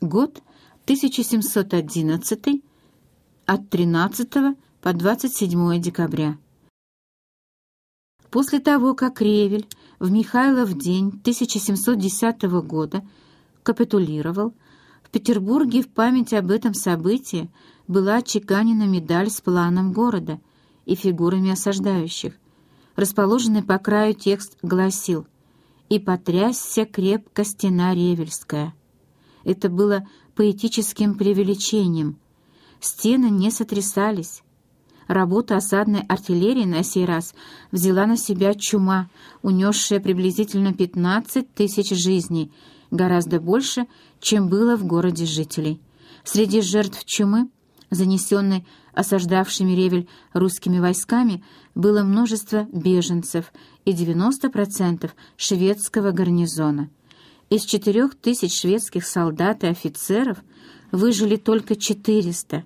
Год 1711 от 13 по 27 декабря. После того, как Ревель в Михайлов день 1710 года капитулировал, в Петербурге в память об этом событии была отчеканена медаль с планом города и фигурами осаждающих. Расположенный по краю текст гласил «И потрясся крепко стена Ревельская». Это было поэтическим преувеличением. Стены не сотрясались. Работа осадной артиллерии на сей раз взяла на себя чума, унесшая приблизительно 15 тысяч жизней, гораздо больше, чем было в городе жителей. Среди жертв чумы, занесенной осаждавшими Ревель русскими войсками, было множество беженцев и 90% шведского гарнизона. Из четырех тысяч шведских солдат и офицеров выжили только 400.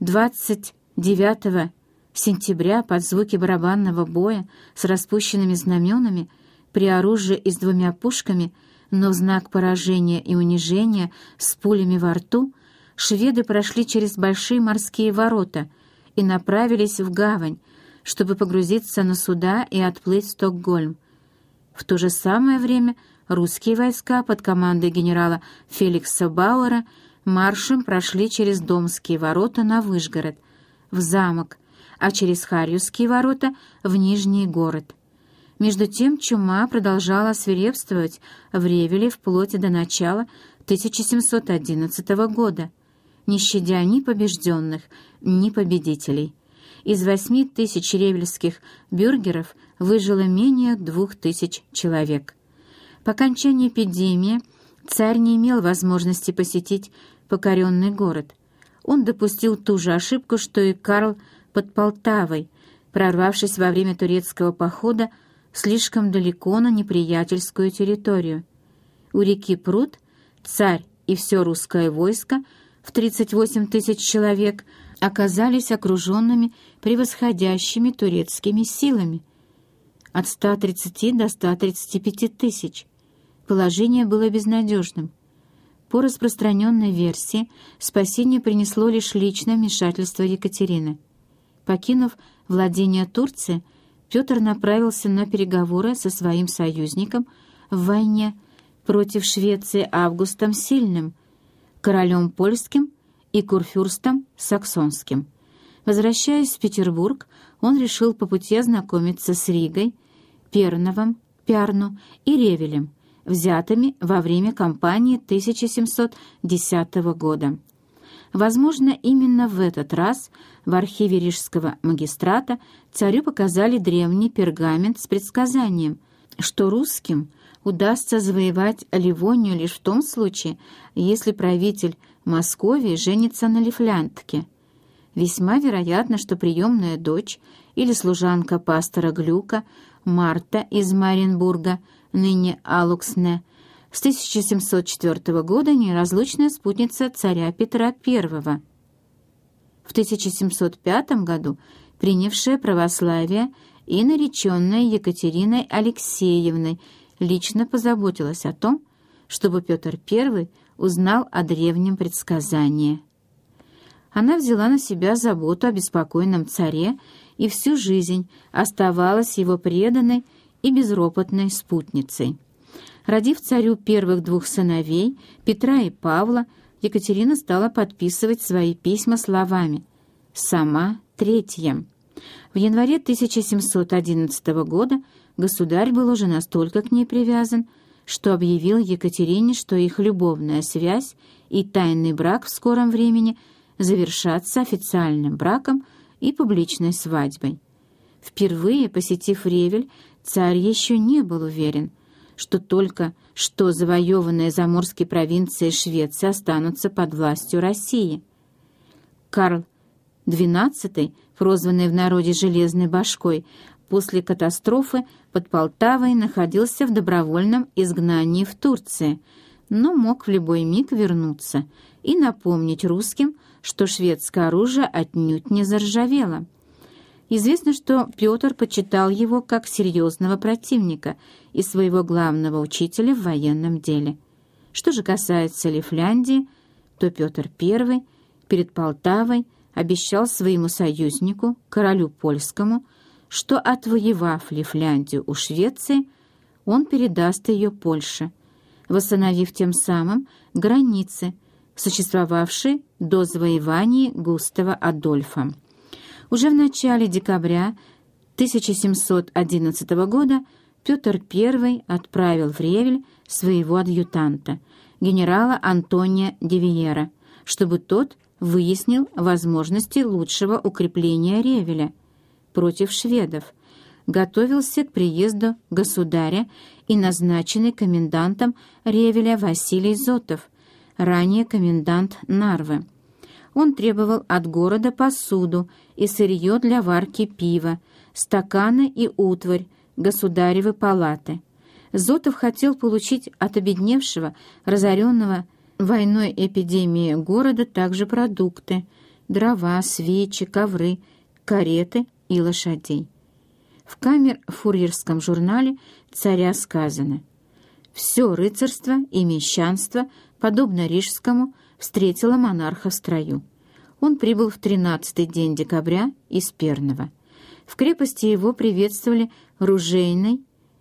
29 сентября под звуки барабанного боя с распущенными знаменами при оружии и с двумя пушками, но в знак поражения и унижения с пулями во рту, шведы прошли через большие морские ворота и направились в гавань, чтобы погрузиться на суда и отплыть в Стокгольм. В то же самое время русские войска под командой генерала Феликса Бауэра маршем прошли через Домские ворота на Выжгород, в замок, а через Харьевские ворота в Нижний город. Между тем чума продолжала свирепствовать в Ревеле вплоть до начала 1711 года, не щадя ни побежденных, ни победителей. Из восьми тысяч ревельских бюргеров выжило менее двух тысяч человек. По окончании эпидемии царь не имел возможности посетить покоренный город. Он допустил ту же ошибку, что и Карл под Полтавой, прорвавшись во время турецкого похода слишком далеко на неприятельскую территорию. У реки Пруд царь и все русское войско в 38 тысяч человек оказались окруженными превосходящими турецкими силами от 130 до 135 тысяч. Положение было безнадежным. По распространенной версии, спасение принесло лишь личное вмешательство Екатерины. Покинув владение Турции, Петр направился на переговоры со своим союзником в войне против Швеции Августом Сильным, королем польским и курфюрстом саксонским. Возвращаясь в Петербург, он решил по пути ознакомиться с Ригой, Перновым, Пярну и Ревелем, взятыми во время кампании 1710 года. Возможно, именно в этот раз в архиве Рижского магистрата царю показали древний пергамент с предсказанием, что русским удастся завоевать Ливонию лишь в том случае, если правитель Московии женится на Лифляндке. Весьма вероятно, что приемная дочь или служанка пастора Глюка, Марта из Маринбурга, ныне Алуксне, с 1704 года неразлучная спутница царя Петра I. В 1705 году принявшая православие и нареченная Екатериной Алексеевной лично позаботилась о том, чтобы Петр I узнал о древнем предсказании. Она взяла на себя заботу о беспокойном царе и всю жизнь оставалась его преданной и безропотной спутницей. Родив царю первых двух сыновей, Петра и Павла, Екатерина стала подписывать свои письма словами «Сама третья». В январе 1711 года государь был уже настолько к ней привязан, что объявил Екатерине, что их любовная связь и тайный брак в скором времени завершатся официальным браком и публичной свадьбой. Впервые посетив Ревель, царь еще не был уверен, что только что завоеванные заморские провинции Швеции останутся под властью России. Карл XII, прозванный в народе «железной башкой», после катастрофы под Полтавой находился в добровольном изгнании в Турции, но мог в любой миг вернуться и напомнить русским, что шведское оружие отнюдь не заржавело. Известно, что Петр почитал его как серьезного противника и своего главного учителя в военном деле. Что же касается Лифляндии, то Петр I перед Полтавой обещал своему союзнику, королю польскому, что, отвоевав Лифляндию у Швеции, он передаст ее Польше, восстановив тем самым границы, существовавшие до завоевания Густава Адольфа. Уже в начале декабря 1711 года Петр I отправил в Ревель своего адъютанта, генерала Антония Девиера, чтобы тот выяснил возможности лучшего укрепления Ревеля против шведов, готовился к приезду государя и назначенный комендантом Ревеля Василий Зотов, ранее комендант Нарвы. Он требовал от города посуду и сырье для варки пива, стаканы и утварь, государевы палаты. Зотов хотел получить от обедневшего, разоренного войной эпидемии города также продукты, дрова, свечи, ковры, кареты и лошадей. В камер-фурьерском журнале царя сказано «Все рыцарство и мещанство, подобно рижскому, встретило монарха в строю. Он прибыл в тринадцатый день декабря из Перного. В крепости его приветствовали ружейной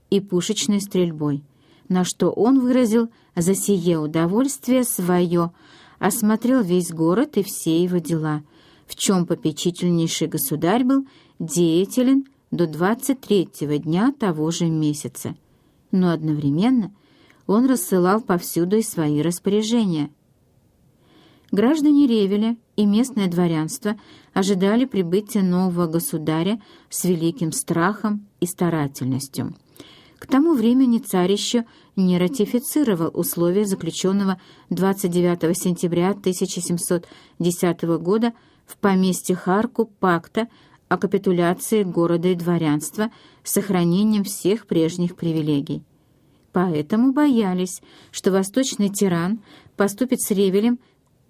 и пушечной стрельбой, на что он выразил за сие удовольствие свое, осмотрел весь город и все его дела, в чем попечительнейший государь был деятелен до 23-го дня того же месяца. Но одновременно он рассылал повсюду и свои распоряжения. Граждане Ревеля и местное дворянство ожидали прибытия нового государя с великим страхом и старательностью. К тому времени царь еще не ратифицировал условия заключенного 29 сентября 1710 года в поместье Харку пакта о капитуляции города и дворянства с сохранением всех прежних привилегий. Поэтому боялись, что восточный тиран поступит с Ревелем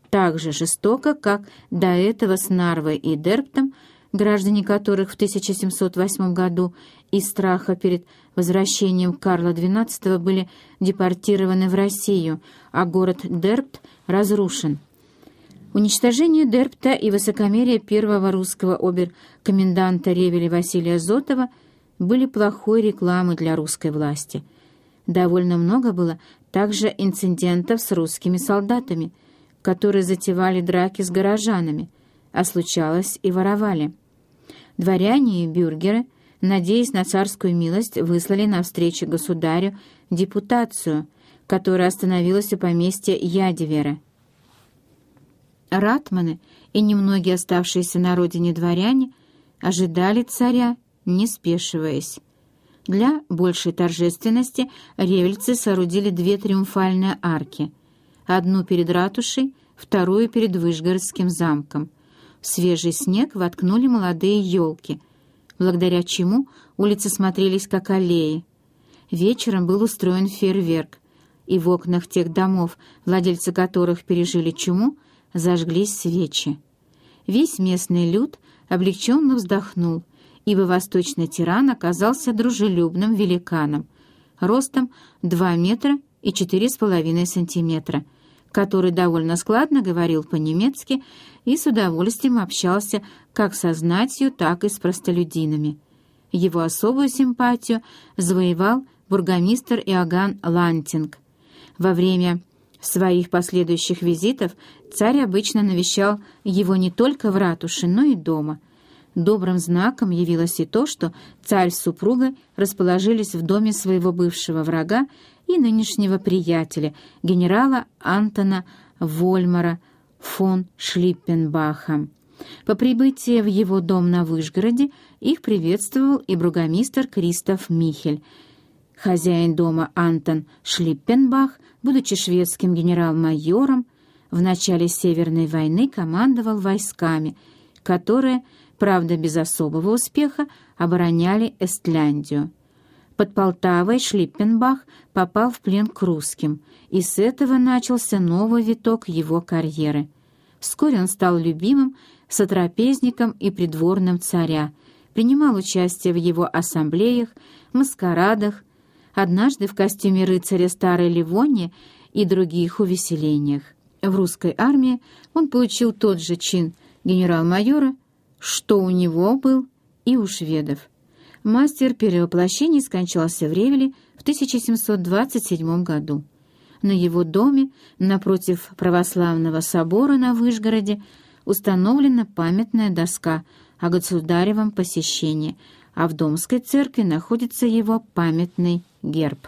так же жестоко, как до этого с Нарвой и Дерптом, граждане которых в 1708 году из страха перед возвращением Карла XII были депортированы в Россию, а город Дерпт разрушен. Уничтожение Дерпта и высокомерие первого русского обер-коменданта Ревеля Василия Зотова были плохой рекламой для русской власти. Довольно много было также инцидентов с русскими солдатами, которые затевали драки с горожанами, а случалось и воровали. Дворяне и бюргеры, надеясь на царскую милость, выслали навстречу государю депутацию, которая остановилась у поместья Ядивера. Ратманы и немногие оставшиеся на родине дворяне ожидали царя, не спешиваясь. Для большей торжественности ревельцы соорудили две триумфальные арки, одну перед ратушей, вторую перед Выжгородским замком. В свежий снег воткнули молодые елки, благодаря чему улицы смотрелись как аллеи. Вечером был устроен фейерверк, и в окнах тех домов, владельцы которых пережили чуму, зажглись свечи. Весь местный люд облегченно вздохнул, ибо восточный тиран оказался дружелюбным великаном, ростом 2 метра и 4,5 сантиметра, который довольно складно говорил по-немецки и с удовольствием общался как со знатью, так и с простолюдинами. Его особую симпатию завоевал бургомистр Иоганн Лантинг. Во время своих последующих визитов царь обычно навещал его не только в ратуше, но и дома. Добрым знаком явилось и то, что царь с супругой расположились в доме своего бывшего врага и нынешнего приятеля, генерала Антона Вольмара фон Шлиппенбаха. По прибытии в его дом на Выжгороде их приветствовал и бургомистр Кристоф Михель. Хозяин дома Антон Шлиппенбах, будучи шведским генерал-майором, в начале Северной войны командовал войсками, которые, правда без особого успеха, обороняли Эстляндию. Под Полтавой Шлиппенбах попал в плен к русским, и с этого начался новый виток его карьеры. Вскоре он стал любимым сотрапезником и придворным царя, принимал участие в его ассамблеях, маскарадах, однажды в костюме рыцаря Старой Ливонии и других увеселениях. В русской армии он получил тот же чин генерал-майора, что у него был и у шведов. Мастер перевоплощений скончался в Ревеле в 1727 году. На его доме, напротив православного собора на Выжгороде, установлена памятная доска о государевом посещении, а в Домской церкви находится его памятный герб.